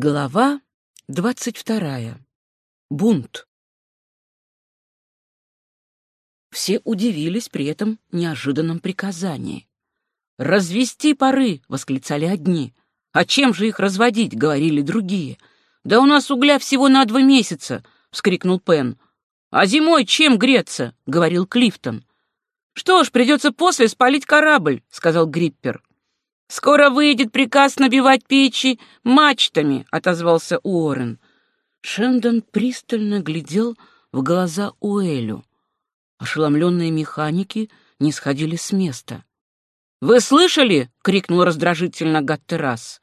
Глава двадцать вторая. Бунт. Все удивились при этом неожиданном приказании. «Развести пары!» — восклицали одни. «А чем же их разводить?» — говорили другие. «Да у нас угля всего на два месяца!» — вскрикнул Пен. «А зимой чем греться?» — говорил Клифтон. «Что ж, придется после спалить корабль», — сказал Гриппер. «Скоро выйдет приказ набивать печи мачтами», — отозвался Уоррен. Шендон пристально глядел в глаза Уэлю. Ошеломленные механики не сходили с места. «Вы слышали?» — крикнул раздражительно Гаттерас.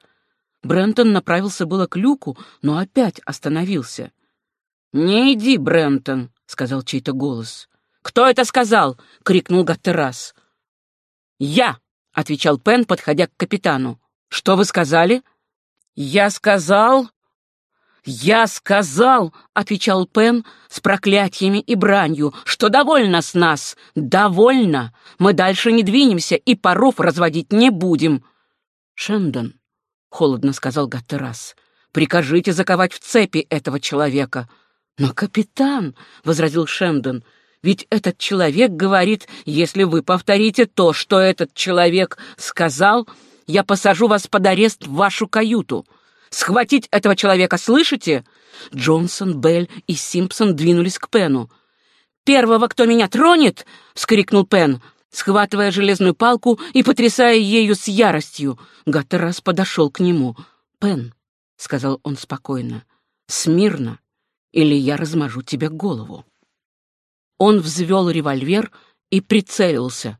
Брентон направился было к люку, но опять остановился. «Не иди, Брентон», — сказал чей-то голос. «Кто это сказал?» — крикнул Гаттерас. «Я!» — отвечал Пен, подходя к капитану. «Что вы сказали?» «Я сказал...» «Я сказал», — отвечал Пен с проклятиями и бранью, «что довольно с нас, довольно. Мы дальше не двинемся и паров разводить не будем». «Шендон», — холодно сказал Гаттерас, — «прикажите заковать в цепи этого человека». «Но, капитан», — возразил Шендон, ведь этот человек говорит, если вы повторите то, что этот человек сказал, я посажу вас под арест в вашу каюту. Схватить этого человека, слышите? Джонсон, Белль и Симпсон двинулись к Пену. «Первого, кто меня тронет!» — вскрикнул Пен, схватывая железную палку и потрясая ею с яростью. Гаттерас подошел к нему. «Пен», — сказал он спокойно, — «смирно, или я размажу тебе голову». Он взвел револьвер и прицелился.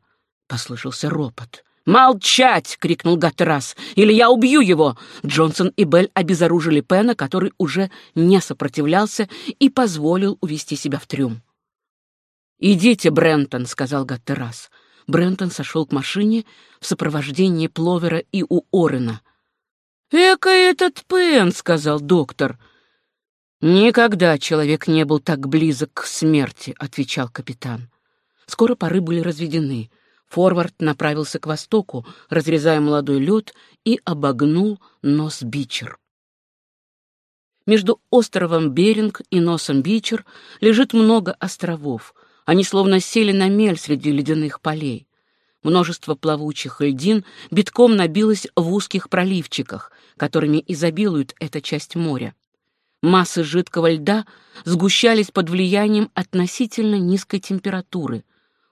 Послышался ропот. «Молчать!» — крикнул Гаттерас. «Или я убью его!» Джонсон и Белль обезоружили Пена, который уже не сопротивлялся и позволил увести себя в трюм. «Идите, Брентон», — сказал Гаттерас. Брентон сошел к машине в сопровождении Пловера и Уоррена. «Эка этот Пен», — сказал доктор. «Никогда человек не был так близок к смерти», — отвечал капитан. Скоро пары были разведены. Форвард направился к востоку, разрезая молодой лед, и обогнул нос Бичер. Между островом Беринг и носом Бичер лежит много островов. Они словно сели на мель среди ледяных полей. Множество плавучих льдин битком набилось в узких проливчиках, которыми изобилует эта часть моря. Массы жидкого льда сгущались под влиянием относительно низкой температуры.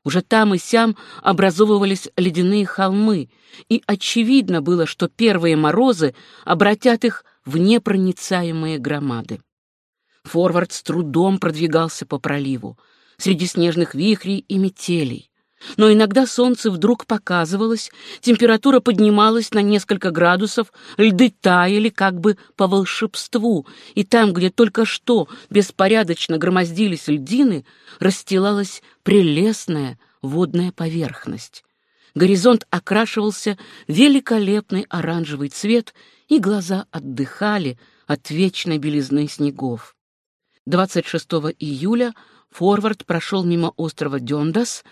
Уже там и сям образовывались ледяные холмы, и очевидно было, что первые морозы обратят их в непроницаемые громады. Форвард с трудом продвигался по проливу, среди снежных вихрей и метелей. Но иногда солнце вдруг показывалось, температура поднималась на несколько градусов, льды таяли как бы по волшебству, и там, где только что беспорядочно громоздились льдины, расстилалась прелестная водная поверхность. Горизонт окрашивался великолепный оранжевый цвет, и глаза отдыхали от вечной белизны снегов. 26 июля Форвард прошел мимо острова Дёндас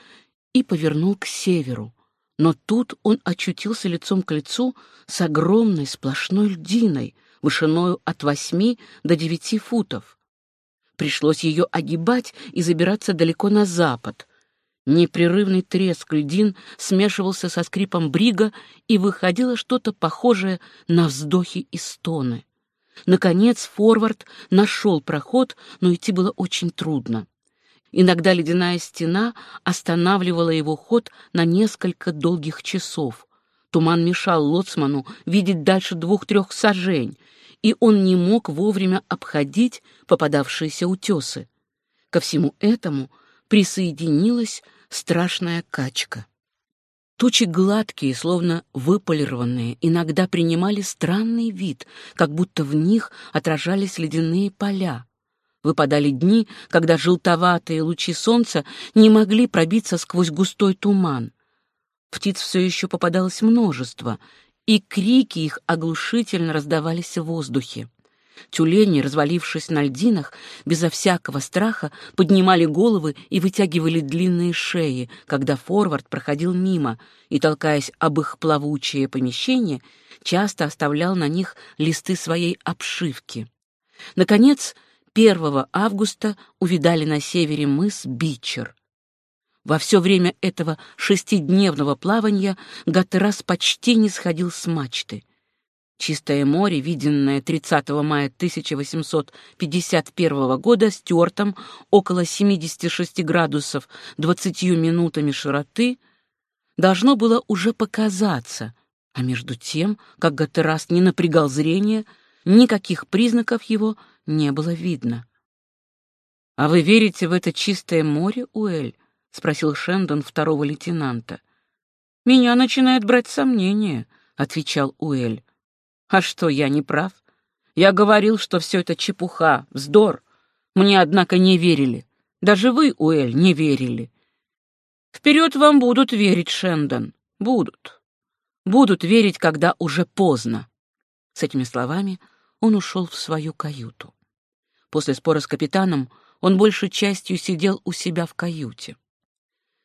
и повернул к северу. Но тут он очутился лицом к лицу с огромной сплошной льдиной, вышиною от восьми до девяти футов. Пришлось ее огибать и забираться далеко на запад. Непрерывный треск льдин смешивался со скрипом брига, и выходило что-то похожее на вздохи и стоны. Наконец форвард нашел проход, но идти было очень трудно. Иногда ледяная стена останавливала его ход на несколько долгих часов. Туман мешал лоцману видеть дальше двух-трех сажень, и он не мог вовремя обходить попадавшиеся утесы. Ко всему этому присоединилась страшная качка. Тучи гладкие, словно выполированные, иногда принимали странный вид, как будто в них отражались ледяные поля. Выпадали дни, когда желтоватые лучи солнца не могли пробиться сквозь густой туман. Птиц все еще попадалось множество, и крики их оглушительно раздавались в воздухе. Тюлени, развалившись на льдинах, безо всякого страха поднимали головы и вытягивали длинные шеи, когда форвард проходил мимо и, толкаясь об их плавучее помещение, часто оставлял на них листы своей обшивки. Наконец, 1 августа увидали на севере мыс Бичер. Во все время этого шестидневного плавания Гатерас почти не сходил с мачты. Чистое море, виденное 30 мая 1851 года стюартом около 76 градусов 20 минутами широты, должно было уже показаться, а между тем, как Гатерас не напрягал зрение, никаких признаков его не было видно. «А вы верите в это чистое море, Уэль?» — спросил Шендон второго лейтенанта. «Меня начинает брать сомнение», — отвечал Уэль. А что, я не прав? Я говорил, что все это чепуха, вздор. Мне, однако, не верили. Даже вы, Уэль, не верили. Вперед вам будут верить, Шендон. Будут. Будут верить, когда уже поздно. С этими словами он ушел в свою каюту. После спора с капитаном он большей частью сидел у себя в каюте.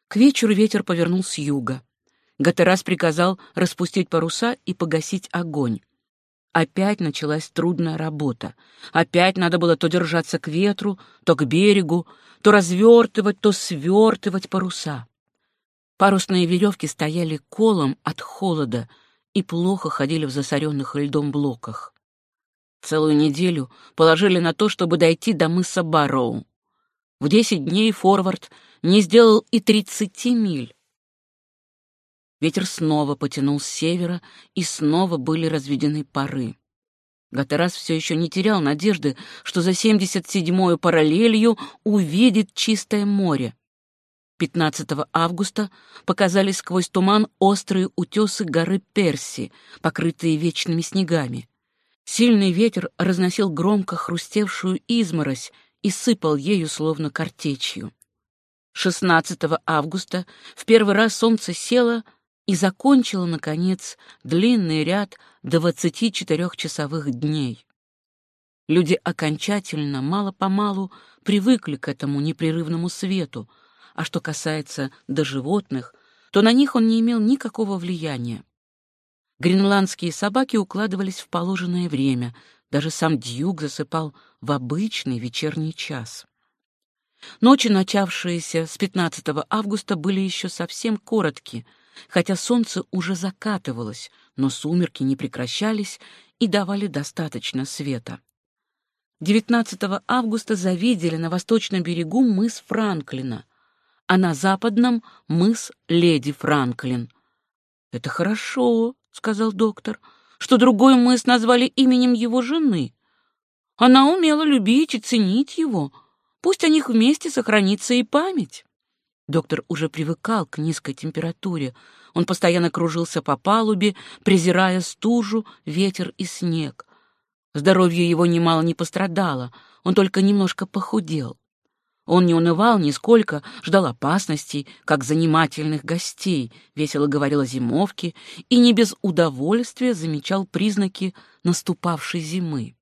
К вечеру ветер повернул с юга. Гатерас приказал распустить паруса и погасить огонь. Опять началась трудная работа. Опять надо было то держаться к ветру, то к берегу, то развертывать, то свертывать паруса. Парусные веревки стояли колом от холода и плохо ходили в засоренных льдом блоках. Целую неделю положили на то, чтобы дойти до мыса Барроу. В десять дней форвард не сделал и тридцати миль. Ветер снова потянул с севера, и снова были разведены пары. Гатерас все еще не терял надежды, что за 77-ю параллелью увидит чистое море. 15 августа показались сквозь туман острые утесы горы Перси, покрытые вечными снегами. Сильный ветер разносил громко хрустевшую изморозь и сыпал ею словно картечью. 16 августа в первый раз солнце село — и закончила, наконец, длинный ряд двадцати четырехчасовых дней. Люди окончательно, мало-помалу привыкли к этому непрерывному свету, а что касается до животных, то на них он не имел никакого влияния. Гренландские собаки укладывались в положенное время, даже сам Дьюк засыпал в обычный вечерний час. Ночи, начавшиеся с 15 августа, были еще совсем короткие — хотя солнце уже закатывалось, но сумерки не прекращались и давали достаточно света. 19 августа завидели на восточном берегу мыс Франклина, а на западном — мыс Леди Франклин. «Это хорошо», — сказал доктор, — «что другой мыс назвали именем его жены. Она умела любить и ценить его. Пусть о них вместе сохранится и память». Доктор уже привыкал к низкой температуре. Он постоянно кружился по палубе, презирая стужу, ветер и снег. Здоровье его немало не пострадало, он только немножко похудел. Он не унывал нисколько, ждал опасностей, как занимательных гостей, весело говорил о зимовке и не без удовольствия замечал признаки наступавшей зимы.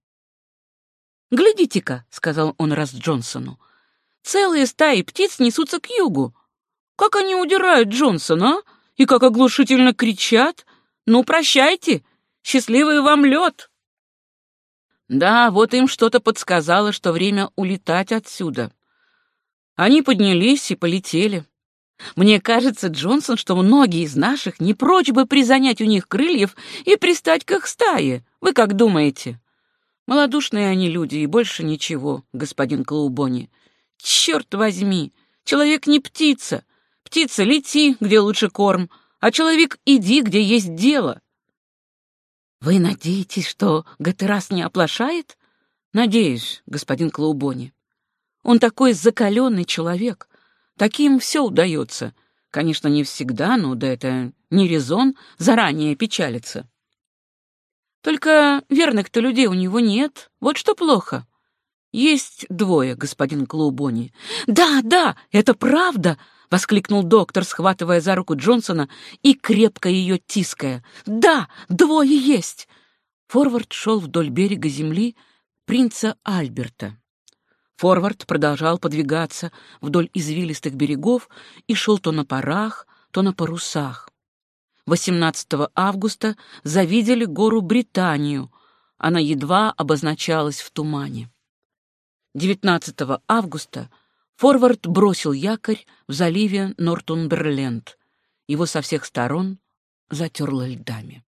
«Глядите-ка», — сказал он раз Джонсону, — Целые стаи птиц несутся к югу. Как они удирают Джонсона, а? И как оглушительно кричат. Ну, прощайте, счастливый вам лед. Да, вот им что-то подсказало, что время улетать отсюда. Они поднялись и полетели. Мне кажется, Джонсон, что многие из наших не прочь бы призанять у них крыльев и пристать к их стае. Вы как думаете? Малодушные они люди, и больше ничего, господин Клоубони. Черт возьми! Человек не птица. Птица, лети, где лучше корм, а человек иди, где есть дело. Вы надеетесь, что Гатерас не оплошает? Надеюсь, господин Клоубони. Он такой закаленный человек. Таким все удается. Конечно, не всегда, но да это не резон заранее печалиться. Только верных-то людей у него нет. Вот что плохо. «Есть двое, господин Клоубони». «Да, да, это правда!» — воскликнул доктор, схватывая за руку Джонсона и крепко ее тиская. «Да, двое есть!» Форвард шел вдоль берега земли, принца Альберта. Форвард продолжал подвигаться вдоль извилистых берегов и шел то на парах, то на парусах. 18 августа завидели гору Британию, она едва обозначалась в тумане. 19 августа Форвард бросил якорь в заливе Нортумберленд. Его со всех сторон затерло льдами.